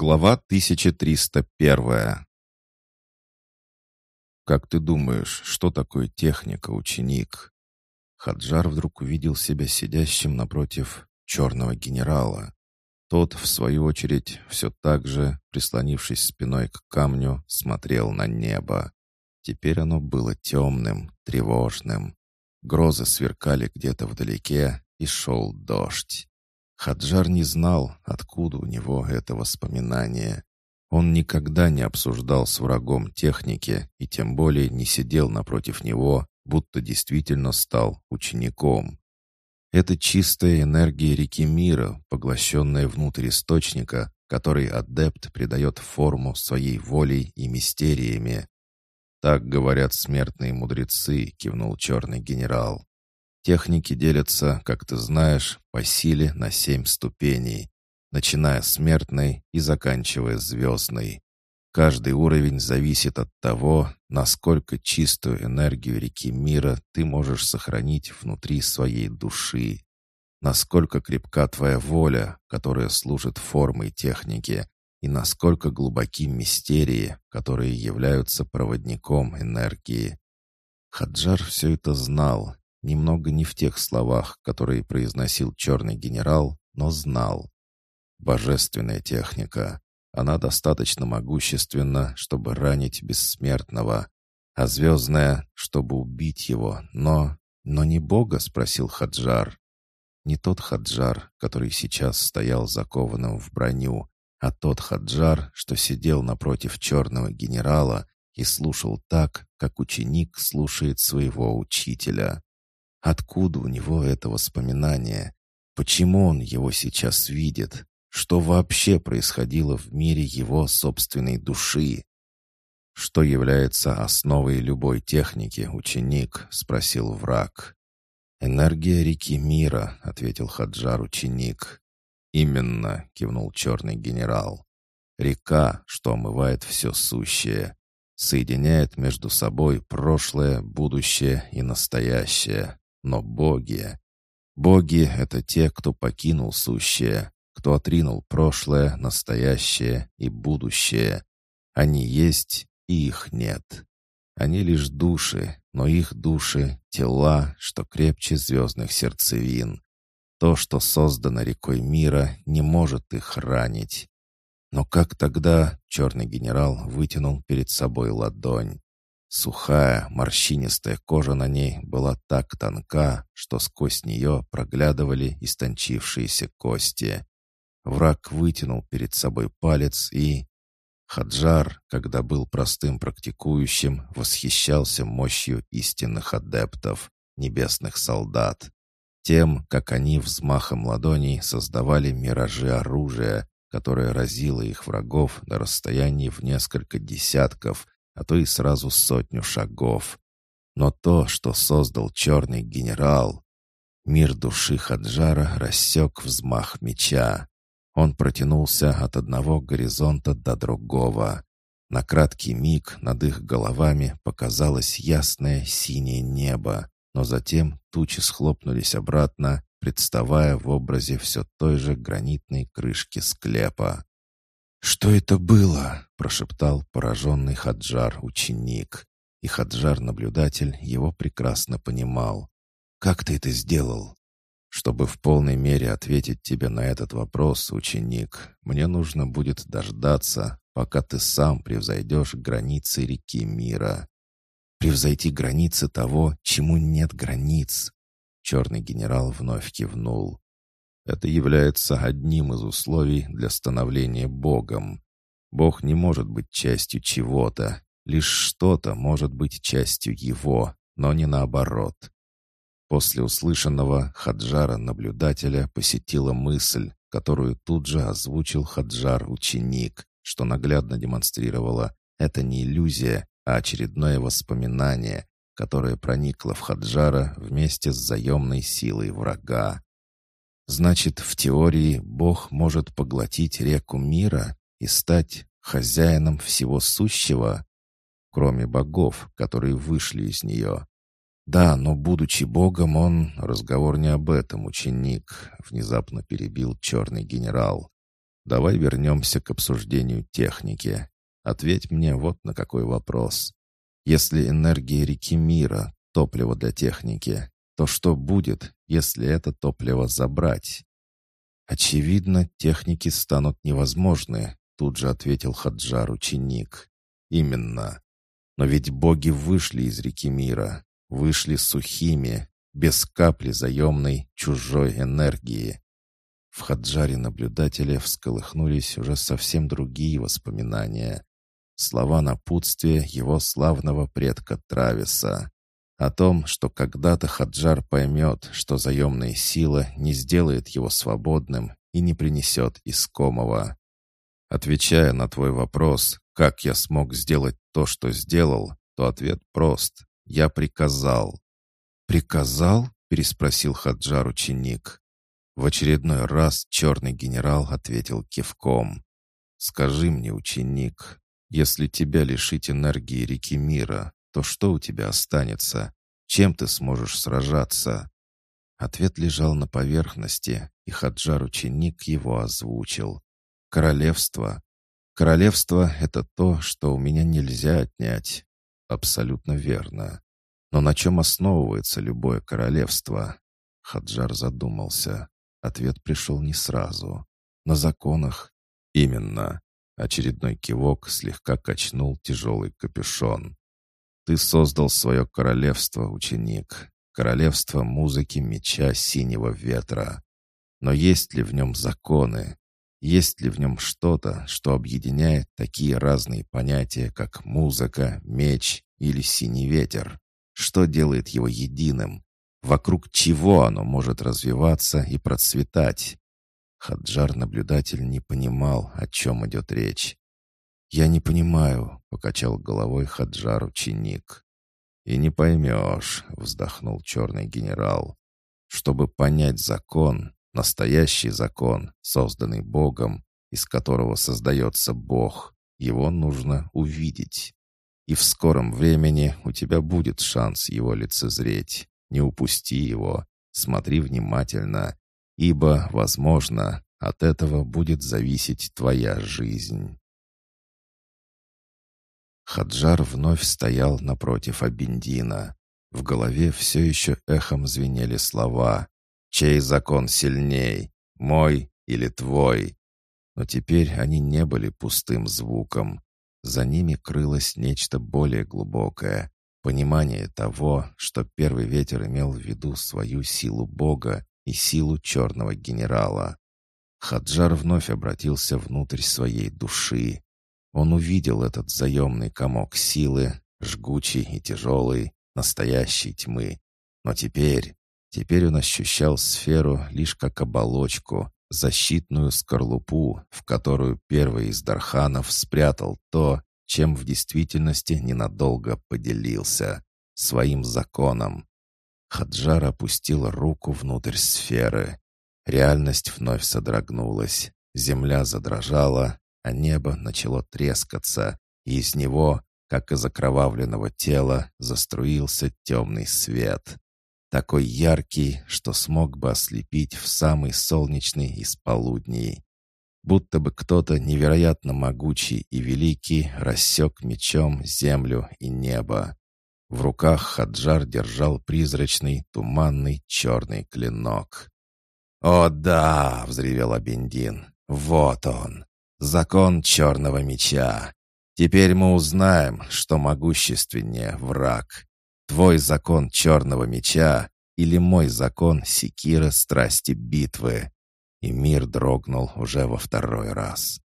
Глава 1301 «Как ты думаешь, что такое техника, ученик?» Хаджар вдруг увидел себя сидящим напротив черного генерала. Тот, в свою очередь, все так же, прислонившись спиной к камню, смотрел на небо. Теперь оно было темным, тревожным. Грозы сверкали где-то вдалеке, и шел дождь. Хаджар не знал, откуда у него это воспоминание. Он никогда не обсуждал с врагом техники и тем более не сидел напротив него, будто действительно стал учеником. Это чистая энергия реки мира, поглощенная внутрь источника, который адепт придает форму своей волей и мистериями. «Так говорят смертные мудрецы», — кивнул черный генерал. Техники делятся, как ты знаешь, по силе на семь ступеней, начиная с смертной и заканчивая звездной. Каждый уровень зависит от того, насколько чистую энергию реки мира ты можешь сохранить внутри своей души. Насколько крепка твоя воля, которая служит формой техники, и насколько глубоки мистерии, которые являются проводником энергии. Хаджар все это знал Немного не в тех словах, которые произносил черный генерал, но знал. Божественная техника. Она достаточно могущественна, чтобы ранить бессмертного, а звездная, чтобы убить его, но... «Но не Бога?» — спросил Хаджар. Не тот Хаджар, который сейчас стоял закованным в броню, а тот Хаджар, что сидел напротив черного генерала и слушал так, как ученик слушает своего учителя. Откуда у него это воспоминание? Почему он его сейчас видит? Что вообще происходило в мире его собственной души? «Что является основой любой техники, ученик?» — спросил враг. «Энергия реки мира», — ответил Хаджар ученик. «Именно», — кивнул черный генерал. «Река, что омывает все сущее, соединяет между собой прошлое, будущее и настоящее. Но боги... Боги — это те, кто покинул сущее, кто отринул прошлое, настоящее и будущее. Они есть, и их нет. Они лишь души, но их души — тела, что крепче звездных сердцевин. То, что создано рекой мира, не может их ранить. Но как тогда черный генерал вытянул перед собой ладонь? Сухая, морщинистая кожа на ней была так тонка, что сквозь нее проглядывали истончившиеся кости. Враг вытянул перед собой палец и... Хаджар, когда был простым практикующим, восхищался мощью истинных адептов, небесных солдат. Тем, как они взмахом ладоней создавали миражи оружия, которое разило их врагов на расстоянии в несколько десятков, а то и сразу сотню шагов. Но то, что создал черный генерал... Мир души Хаджара рассек взмах меча. Он протянулся от одного горизонта до другого. На краткий миг над их головами показалось ясное синее небо, но затем тучи схлопнулись обратно, представая в образе все той же гранитной крышки склепа. «Что это было?» — прошептал пораженный Хаджар-ученик. И Хаджар-наблюдатель его прекрасно понимал. «Как ты это сделал?» «Чтобы в полной мере ответить тебе на этот вопрос, ученик, мне нужно будет дождаться, пока ты сам превзойдешь границы реки мира. Превзойти границы того, чему нет границ». Черный генерал вновь кивнул. Это является одним из условий для становления Богом. Бог не может быть частью чего-то, лишь что-то может быть частью Его, но не наоборот. После услышанного Хаджара-наблюдателя посетила мысль, которую тут же озвучил Хаджар-ученик, что наглядно демонстрировало «это не иллюзия, а очередное воспоминание, которое проникло в Хаджара вместе с заемной силой врага. Значит, в теории Бог может поглотить реку мира и стать хозяином всего сущего, кроме богов, которые вышли из нее. Да, но будучи Богом, он... Разговор не об этом, ученик, внезапно перебил черный генерал. давай вернемся к обсуждению техники. Ответь мне вот на какой вопрос. Если энергия реки мира — топливо для техники, то что будет, если это топливо забрать? Очевидно, техники станут невозможны, тут же ответил Хаджар ученик. Именно. Но ведь боги вышли из реки мира, вышли сухими, без капли заемной чужой энергии. В Хаджаре наблюдателя всколыхнулись уже совсем другие воспоминания. Слова напутствия его славного предка Трависа. О том, что когда-то Хаджар поймет, что заемная сила не сделает его свободным и не принесет искомого. Отвечая на твой вопрос, как я смог сделать то, что сделал, то ответ прост. Я приказал. «Приказал?» — переспросил Хаджар ученик. В очередной раз черный генерал ответил кивком. «Скажи мне, ученик, если тебя лишить энергии реки мира, то что у тебя останется? Чем ты сможешь сражаться?» Ответ лежал на поверхности, и Хаджар-ученик его озвучил. «Королевство. Королевство — это то, что у меня нельзя отнять». «Абсолютно верно. Но на чем основывается любое королевство?» Хаджар задумался. Ответ пришел не сразу. «На законах?» «Именно». Очередной кивок слегка качнул тяжелый капюшон. «Ты создал свое королевство, ученик. Королевство музыки меча синего ветра. Но есть ли в нем законы? Есть ли в нем что-то, что объединяет такие разные понятия, как музыка, меч или синий ветер? Что делает его единым? Вокруг чего оно может развиваться и процветать? Хаджар-наблюдатель не понимал, о чем идет речь. «Я не понимаю», — покачал головой Хаджар-ученик. «И не поймешь», — вздохнул черный генерал. «Чтобы понять закон, настоящий закон, созданный Богом, из которого создается Бог, его нужно увидеть. И в скором времени у тебя будет шанс его лицезреть. Не упусти его, смотри внимательно, ибо, возможно, от этого будет зависеть твоя жизнь. Хаджар вновь стоял напротив Абендина. В голове все еще эхом звенели слова «Чей закон сильней? Мой или твой?» Но теперь они не были пустым звуком. За ними крылось нечто более глубокое, Понимание того, что первый ветер имел в виду свою силу Бога и силу черного генерала. Хаджар вновь обратился внутрь своей души. Он увидел этот заемный комок силы, жгучий и тяжелый, настоящей тьмы. Но теперь, теперь он ощущал сферу лишь как оболочку, защитную скорлупу, в которую первый из Дарханов спрятал то, чем в действительности ненадолго поделился своим законом. Хаджар опустил руку внутрь сферы. Реальность вновь содрогнулась. Земля задрожала, а небо начало трескаться, и из него, как из окровавленного тела, заструился темный свет. Такой яркий, что смог бы ослепить в самый солнечный из полудней будто бы кто-то невероятно могучий и великий рассек мечом землю и небо. В руках Хаджар держал призрачный, туманный черный клинок. «О да!» — взревел Абендин. «Вот он! Закон черного меча! Теперь мы узнаем, что могущественнее враг. Твой закон черного меча или мой закон секира страсти битвы и мир дрогнул уже во второй раз.